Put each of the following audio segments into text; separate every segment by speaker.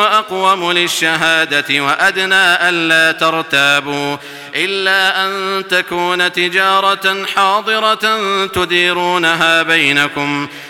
Speaker 1: وأقوم للشهادة وأدنى ألا ترتابوا إلا أن تكون تجارة حاضرة تديرونها بينكم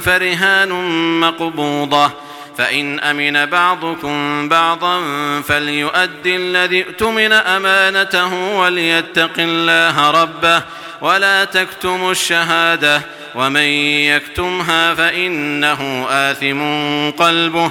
Speaker 1: فرهان مقبوضة. فإن أمن بعضكم بعضا فليؤدي الذي اؤتمن أمانته وليتق الله ربه ولا تكتموا الشهادة. ومن يكتمها فإنه آثم قلبه.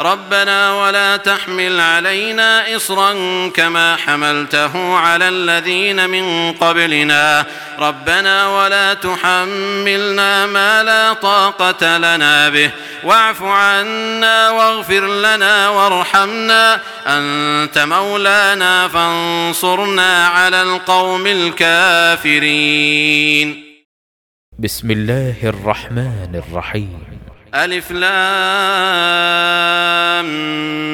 Speaker 1: ربنا ولا تحمل علينا إصرا كما حملته على الذين من قبلنا. ربنا ولا تحملنا ما لا طاقة لنا به. واعف عنا واغفر لنا وارحمنا. أنت مولانا فانصرنا على القوم الكافرين.
Speaker 2: بسم الله الرحمن الرحيم.
Speaker 1: ألف لام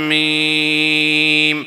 Speaker 1: میم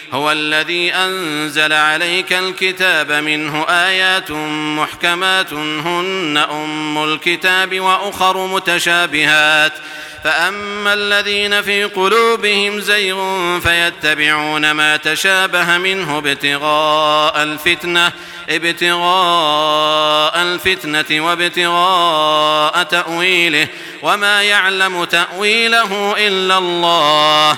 Speaker 1: هو الذي أنزل عليك الكتاب منه آيات محكمات هن أم الكتاب وأخر متشابهات. فأما الذين في قلوبهم زيغ فيتبعون ما تشابه منه ابتغاء الفتنة ابتغاء الفتنة وابتغاء تأويله وما يعلم تأويله إلا الله.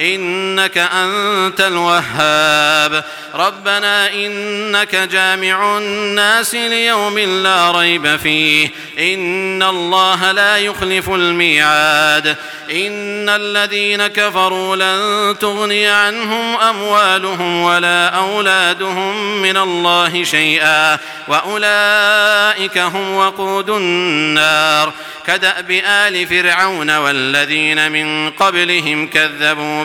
Speaker 1: إنك أنت الوهاب. ربنا إنك جامع الناس ليوم لا ريب فيه. إن الله لا يخلف الميعاد. إن الذين كفروا لن تغني عنهم أموالهم ولا أولادهم من الله شيئا. وأولئك هم وقود النار. كدأب آل فرعون والذين من قبلهم كذبوا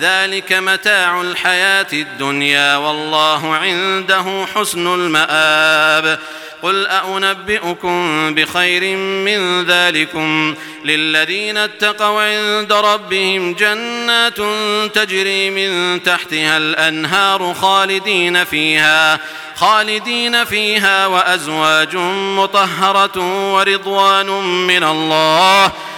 Speaker 1: ذلك متاع الحياة الدنيا والله عنده حسن المآب. قل أأنبئكم بخير من ذلكم. للذين اتقوا عند ربهم جنات تجري من تحتها الأنهار خالدين فيها خالدين فيها وأزواج مطهرة ورضوان من الله.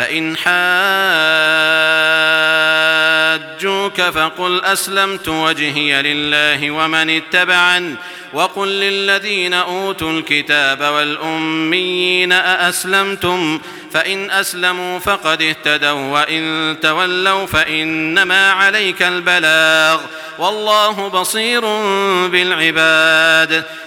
Speaker 1: فإن حاجوك فقل أسلمت وجهي لله ومن اتبعا وقل للذين أوتوا الكتاب والأميين أأسلمتم فإن أسلموا فقد اهتدوا وإن تولوا فإنما عليك البلاغ والله بصير بالعباد